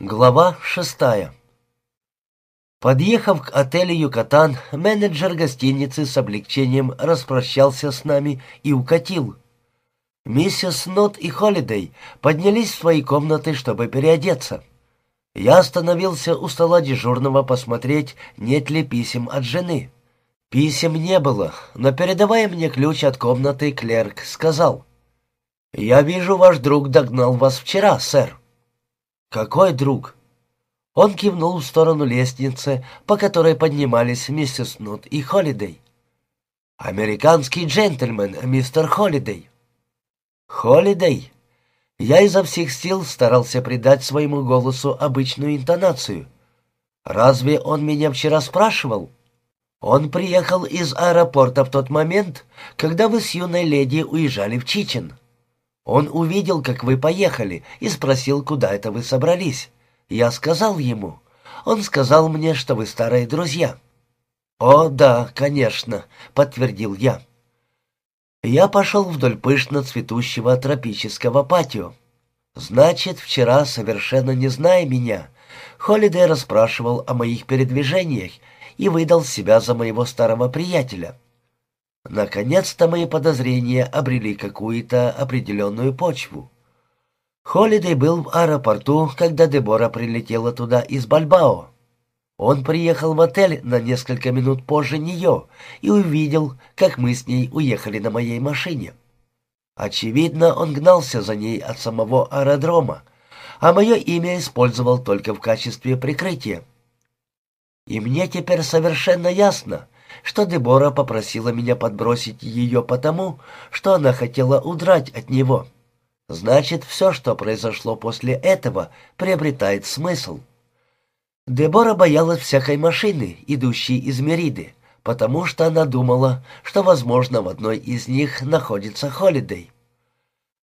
Глава шестая Подъехав к отелю «Юкатан», менеджер гостиницы с облегчением распрощался с нами и укатил. Миссис Нот и Холидей поднялись в свои комнаты, чтобы переодеться. Я остановился у стола дежурного посмотреть, нет ли писем от жены. Писем не было, но, передавая мне ключ от комнаты, клерк сказал, «Я вижу, ваш друг догнал вас вчера, сэр». «Какой друг?» Он кивнул в сторону лестницы, по которой поднимались миссис Нут и Холидей. «Американский джентльмен, мистер Холидей». «Холидей?» Я изо всех сил старался придать своему голосу обычную интонацию. «Разве он меня вчера спрашивал?» «Он приехал из аэропорта в тот момент, когда вы с юной леди уезжали в Чичен». Он увидел, как вы поехали, и спросил, куда это вы собрались. Я сказал ему. Он сказал мне, что вы старые друзья. «О, да, конечно», — подтвердил я. Я пошел вдоль пышно цветущего тропического патио. Значит, вчера, совершенно не зная меня, Холидей расспрашивал о моих передвижениях и выдал себя за моего старого приятеля. Наконец-то мои подозрения обрели какую-то определенную почву. Холидей был в аэропорту, когда Дебора прилетела туда из Бальбао. Он приехал в отель на несколько минут позже нее и увидел, как мы с ней уехали на моей машине. Очевидно, он гнался за ней от самого аэродрома, а мое имя использовал только в качестве прикрытия. И мне теперь совершенно ясно, что Дебора попросила меня подбросить ее потому, что она хотела удрать от него. Значит, все, что произошло после этого, приобретает смысл. Дебора боялась всякой машины, идущей из Мериды, потому что она думала, что, возможно, в одной из них находится Холидей.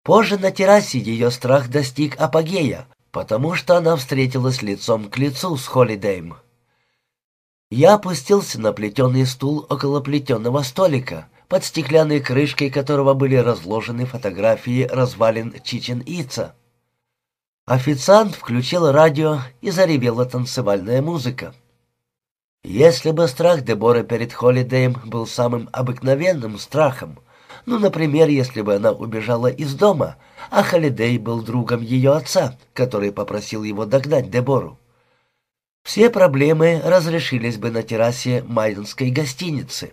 Позже на террасе ее страх достиг апогея, потому что она встретилась лицом к лицу с Холидеем. Я опустился на плетеный стул около плетеного столика, под стеклянной крышкой которого были разложены фотографии развалин Чичен-Ица. Официант включил радио и заревела танцевальная музыка. Если бы страх Деборы перед Холидеем был самым обыкновенным страхом, ну, например, если бы она убежала из дома, а Холидей был другом ее отца, который попросил его догнать Дебору, все проблемы разрешились бы на террасе Майденской гостиницы.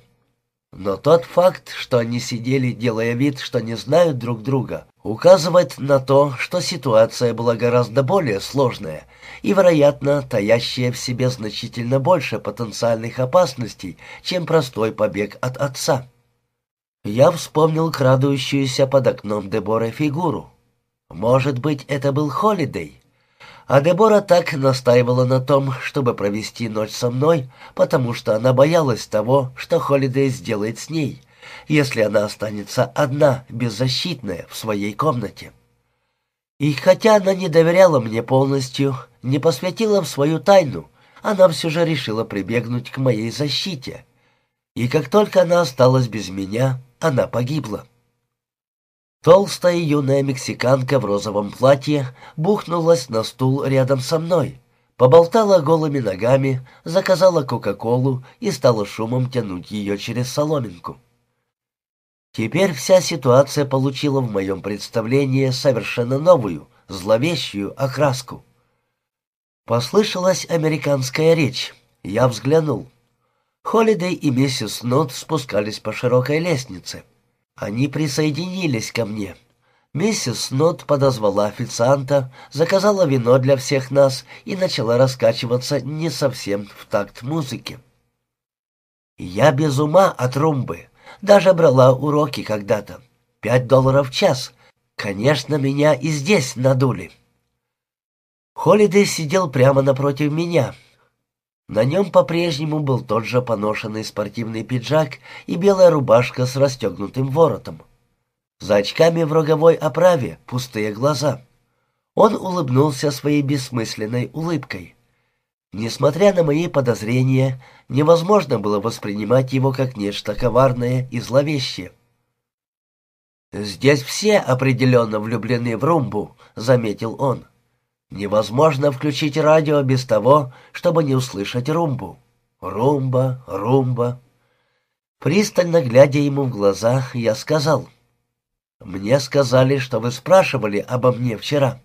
Но тот факт, что они сидели, делая вид, что не знают друг друга, указывает на то, что ситуация была гораздо более сложная и, вероятно, таящая в себе значительно больше потенциальных опасностей, чем простой побег от отца. Я вспомнил крадущуюся под окном Дебора фигуру. Может быть, это был Холидей? А Дебора так настаивала на том, чтобы провести ночь со мной, потому что она боялась того, что Холидей сделает с ней, если она останется одна, беззащитная, в своей комнате. И хотя она не доверяла мне полностью, не посвятила в свою тайну, она все же решила прибегнуть к моей защите. И как только она осталась без меня, она погибла. Толстая юная мексиканка в розовом платье бухнулась на стул рядом со мной, поболтала голыми ногами, заказала Кока-Колу и стала шумом тянуть ее через соломинку. Теперь вся ситуация получила в моем представлении совершенно новую, зловещую окраску. Послышалась американская речь. Я взглянул. Холидей и миссис Нот спускались по широкой лестнице. Они присоединились ко мне. Миссис Нот подозвала официанта, заказала вино для всех нас и начала раскачиваться не совсем в такт музыки. Я без ума от румбы. Даже брала уроки когда-то. Пять долларов в час. Конечно, меня и здесь надули. Холидей сидел прямо напротив меня, на нем по-прежнему был тот же поношенный спортивный пиджак и белая рубашка с расстегнутым воротом. За очками в роговой оправе пустые глаза. Он улыбнулся своей бессмысленной улыбкой. Несмотря на мои подозрения, невозможно было воспринимать его как нечто коварное и зловещее. «Здесь все определенно влюблены в Румбу», — заметил он. Невозможно включить радио без того, чтобы не услышать румбу. Румба, румба. Пристально глядя ему в глаза, я сказал, «Мне сказали, что вы спрашивали обо мне вчера».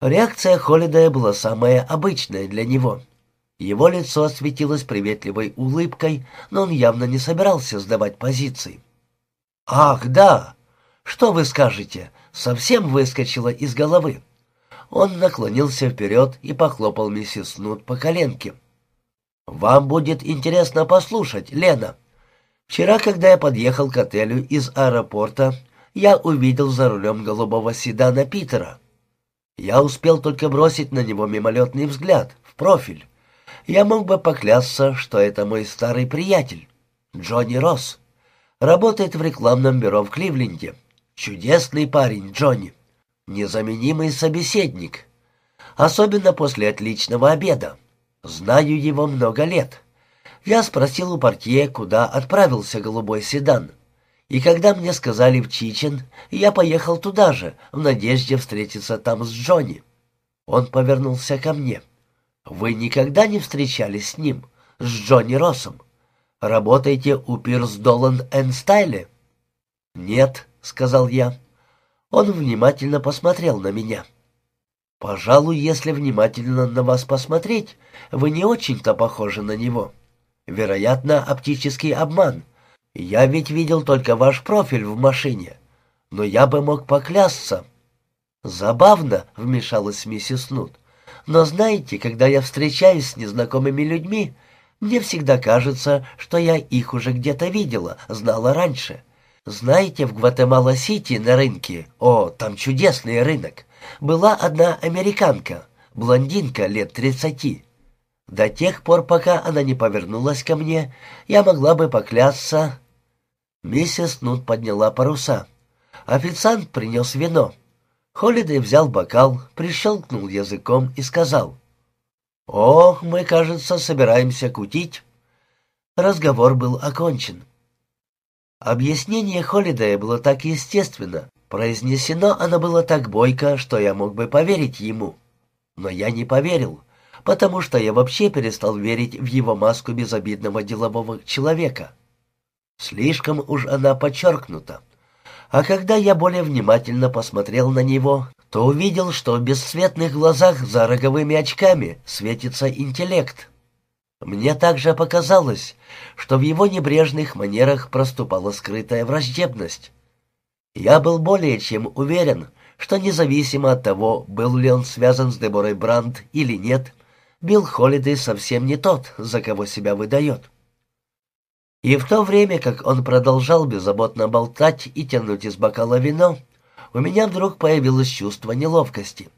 Реакция Холидая была самая обычная для него. Его лицо осветилось приветливой улыбкой, но он явно не собирался сдавать позиции. «Ах, да! Что вы скажете? Совсем выскочило из головы». Он наклонился вперед и похлопал миссис Нут по коленке. «Вам будет интересно послушать, Лена. Вчера, когда я подъехал к отелю из аэропорта, я увидел за рулем голубого седана Питера. Я успел только бросить на него мимолетный взгляд, в профиль. Я мог бы поклясться, что это мой старый приятель, Джонни Росс. Работает в рекламном бюро в Кливленде. Чудесный парень, Джонни. Незаменимый собеседник. Особенно после отличного обеда. Знаю его много лет. Я спросил у портье, куда отправился голубой седан. И когда мне сказали в Чичен, я поехал туда же, в надежде встретиться там с Джонни. Он повернулся ко мне. «Вы никогда не встречались с ним, с Джонни Россом?» Работаете у Пирс Долан энд Стайле?» «Нет», — сказал я. Он внимательно посмотрел на меня. «Пожалуй, если внимательно на вас посмотреть, вы не очень-то похожи на него. Вероятно, оптический обман. Я ведь видел только ваш профиль в машине. Но я бы мог поклясться». «Забавно», — вмешалась миссис Нут. «Но знаете, когда я встречаюсь с незнакомыми людьми, мне всегда кажется, что я их уже где-то видела, знала раньше. Знаете, в Гватемала-Сити на рынке, о, там чудесный рынок, была одна американка, блондинка лет тридцати. До тех пор, пока она не повернулась ко мне, я могла бы поклясться... Миссис Нут подняла паруса. Официант принес вино. Холидей взял бокал, прищелкнул языком и сказал — «О, мы, кажется, собираемся кутить». Разговор был окончен. Объяснение Холидея было так естественно, произнесено оно было так бойко, что я мог бы поверить ему. Но я не поверил, потому что я вообще перестал верить в его маску безобидного делового человека. Слишком уж она подчеркнута. А когда я более внимательно посмотрел на него, то увидел, что в бесцветных глазах за роговыми очками светится интеллект. Мне также показалось, что в его небрежных манерах проступала скрытая враждебность. Я был более чем уверен, что независимо от того, был ли он связан с Деборой Брандт или нет, Билл Холлидей совсем не тот, за кого себя выдает. И в то время, как он продолжал беззаботно болтать и тянуть из бокала вино, у меня вдруг появилось чувство неловкости.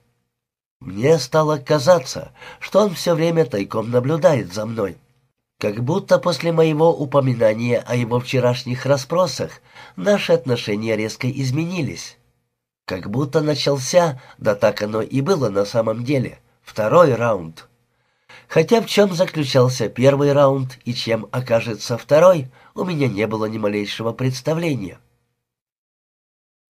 Мне стало казаться, что он все время тайком наблюдает за мной. Как будто после моего упоминания о его вчерашних расспросах наши отношения резко изменились. Как будто начался, да так оно и было на самом деле, второй раунд. Хотя в чем заключался первый раунд и чем окажется второй, у меня не было ни малейшего представления.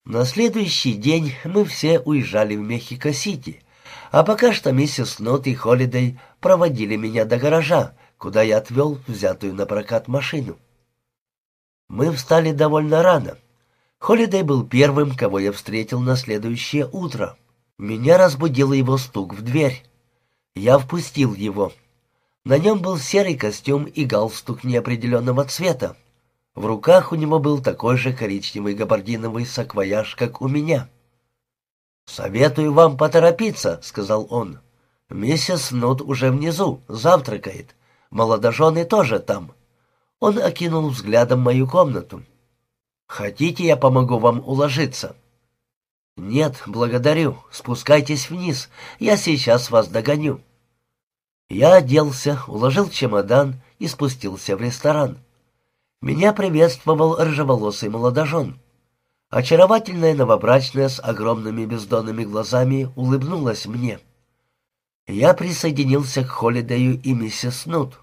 На следующий день мы все уезжали в Мехико-Сити, а пока что миссис Нот и Холидей проводили меня до гаража, куда я отвел взятую на прокат машину. Мы встали довольно рано. Холидей был первым, кого я встретил на следующее утро. Меня разбудил его стук в дверь. Я впустил его. На нем был серый костюм и галстук неопределенного цвета. В руках у него был такой же коричневый габардиновый саквояж, как у меня. «Советую вам поторопиться», — сказал он. «Миссис Нут уже внизу, завтракает. Молодожены тоже там». Он окинул взглядом мою комнату. «Хотите, я помогу вам уложиться?» «Нет, благодарю. Спускайтесь вниз. Я сейчас вас догоню». Я оделся, уложил чемодан и спустился в ресторан. Меня приветствовал рыжеволосый молодожен. Очаровательная новобрачная с огромными бездонными глазами улыбнулась мне. Я присоединился к Холидею и миссис Нут.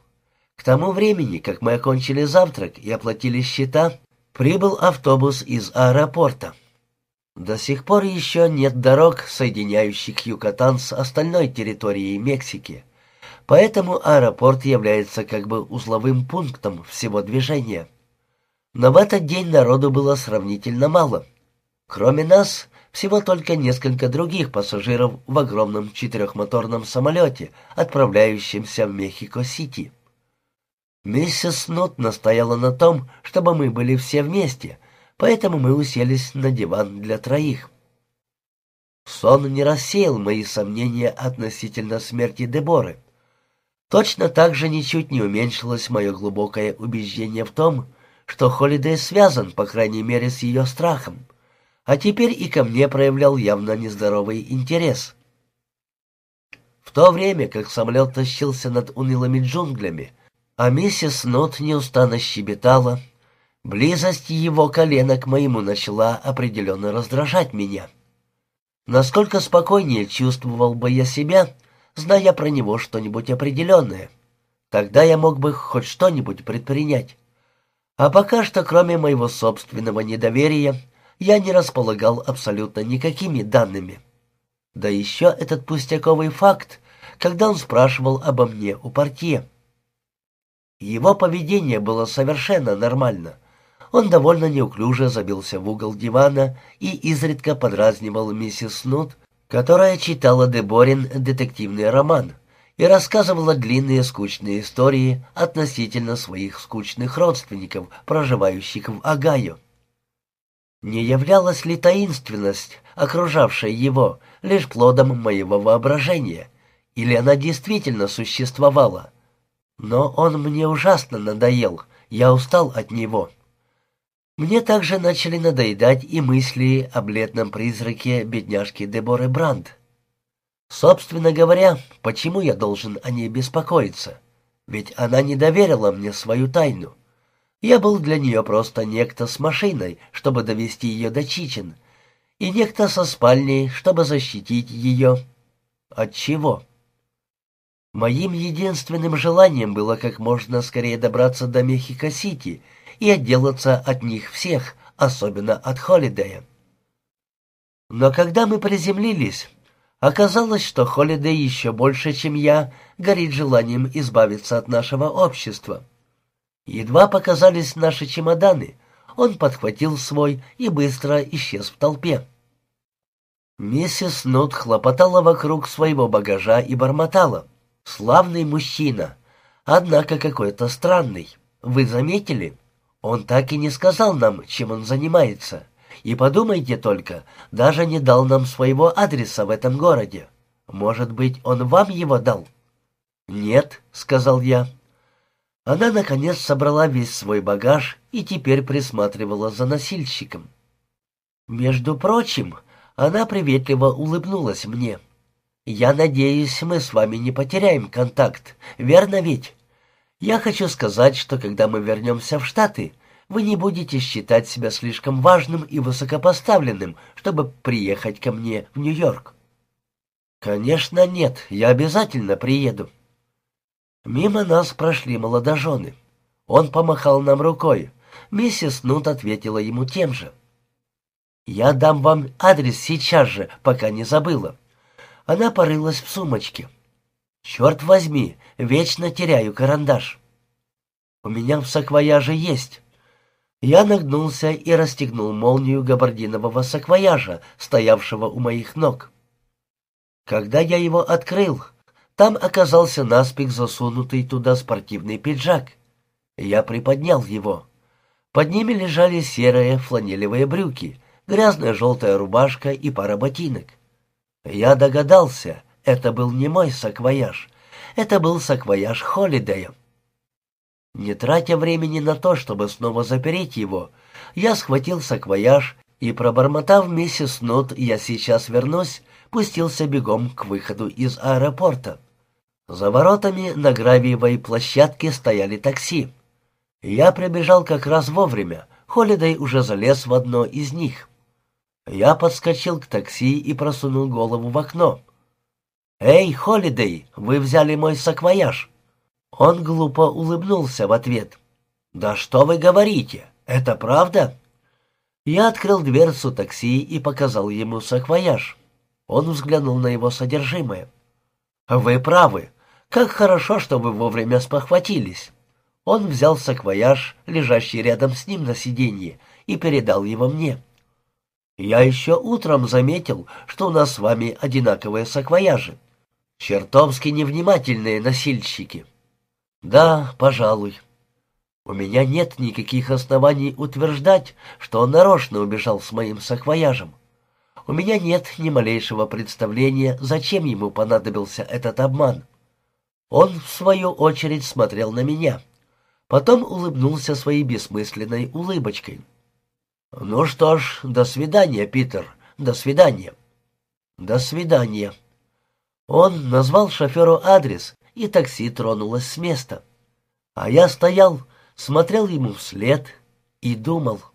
К тому времени, как мы окончили завтрак и оплатили счета, прибыл автобус из аэропорта. До сих пор еще нет дорог, соединяющих Юкатан с остальной территорией Мексики, поэтому аэропорт является как бы узловым пунктом всего движения. Но в этот день народу было сравнительно мало. Кроме нас, всего только несколько других пассажиров в огромном четырехмоторном самолете, отправляющемся в Мехико-Сити. Миссис Снот настояла на том, чтобы мы были все вместе, поэтому мы уселись на диван для троих. Сон не рассеял мои сомнения относительно смерти Деборы. Точно так же ничуть не уменьшилось мое глубокое убеждение в том, что Холидей связан, по крайней мере, с ее страхом, а теперь и ко мне проявлял явно нездоровый интерес. В то время, как самолет тащился над унылыми джунглями, а миссис Нот неустанно щебетала, Близость его колена к моему начала определенно раздражать меня. Насколько спокойнее чувствовал бы я себя, зная про него что-нибудь определенное. Тогда я мог бы хоть что-нибудь предпринять. А пока что, кроме моего собственного недоверия, я не располагал абсолютно никакими данными. Да еще этот пустяковый факт, когда он спрашивал обо мне у портье. Его поведение было совершенно нормально — он довольно неуклюже забился в угол дивана и изредка подразнивал миссис Снут, которая читала Деборин детективный роман и рассказывала длинные скучные истории относительно своих скучных родственников, проживающих в Агаю. Не являлась ли таинственность, окружавшая его, лишь плодом моего воображения, или она действительно существовала? Но он мне ужасно надоел, я устал от него». Мне также начали надоедать и мысли о бледном призраке бедняжки Деборы Бранд. Собственно говоря, почему я должен о ней беспокоиться? Ведь она не доверила мне свою тайну. Я был для нее просто некто с машиной, чтобы довести ее до Чичин, и некто со спальней, чтобы защитить ее. От чего? Моим единственным желанием было как можно скорее добраться до Мехико-Сити — и отделаться от них всех, особенно от Холидея. Но когда мы приземлились, оказалось, что Холидей еще больше, чем я, горит желанием избавиться от нашего общества. Едва показались наши чемоданы, он подхватил свой и быстро исчез в толпе. Миссис Нут хлопотала вокруг своего багажа и бормотала. «Славный мужчина, однако какой-то странный. Вы заметили?» Он так и не сказал нам, чем он занимается. И подумайте только, даже не дал нам своего адреса в этом городе. Может быть, он вам его дал?» «Нет», — сказал я. Она, наконец, собрала весь свой багаж и теперь присматривала за носильщиком. Между прочим, она приветливо улыбнулась мне. «Я надеюсь, мы с вами не потеряем контакт, верно ведь?» Я хочу сказать, что когда мы вернемся в Штаты, вы не будете считать себя слишком важным и высокопоставленным, чтобы приехать ко мне в Нью-Йорк. Конечно, нет, я обязательно приеду. Мимо нас прошли молодожены. Он помахал нам рукой. Миссис Нут ответила ему тем же. «Я дам вам адрес сейчас же, пока не забыла». Она порылась в сумочке. «Черт возьми, вечно теряю карандаш. У меня в саквояже есть. Я нагнулся и расстегнул молнию габардинового саквояжа, стоявшего у моих ног. Когда я его открыл, там оказался наспех засунутый туда спортивный пиджак. Я приподнял его. Под ними лежали серые фланелевые брюки, грязная желтая рубашка и пара ботинок. Я догадался, это был не мой саквояж, это был саквояж Холидея. Не тратя времени на то, чтобы снова запереть его, я схватил саквояж и, пробормотав миссис Нот «Я сейчас вернусь», пустился бегом к выходу из аэропорта. За воротами на гравиевой площадке стояли такси. Я прибежал как раз вовремя, Холидей уже залез в одно из них. Я подскочил к такси и просунул голову в окно. «Эй, Холидей, вы взяли мой саквояж!» Он глупо улыбнулся в ответ. «Да что вы говорите? Это правда?» Я открыл дверцу такси и показал ему саквояж. Он взглянул на его содержимое. «Вы правы. Как хорошо, что вы вовремя спохватились». Он взял саквояж, лежащий рядом с ним на сиденье, и передал его мне. «Я еще утром заметил, что у нас с вами одинаковые саквояжи. Чертовски невнимательные носильщики». «Да, пожалуй». У меня нет никаких оснований утверждать, что он нарочно убежал с моим саквояжем. У меня нет ни малейшего представления, зачем ему понадобился этот обман. Он, в свою очередь, смотрел на меня. Потом улыбнулся своей бессмысленной улыбочкой. «Ну что ж, до свидания, Питер, до свидания». «До свидания». Он назвал шоферу адрес, и такси тронулось с места. А я стоял, смотрел ему вслед и думал —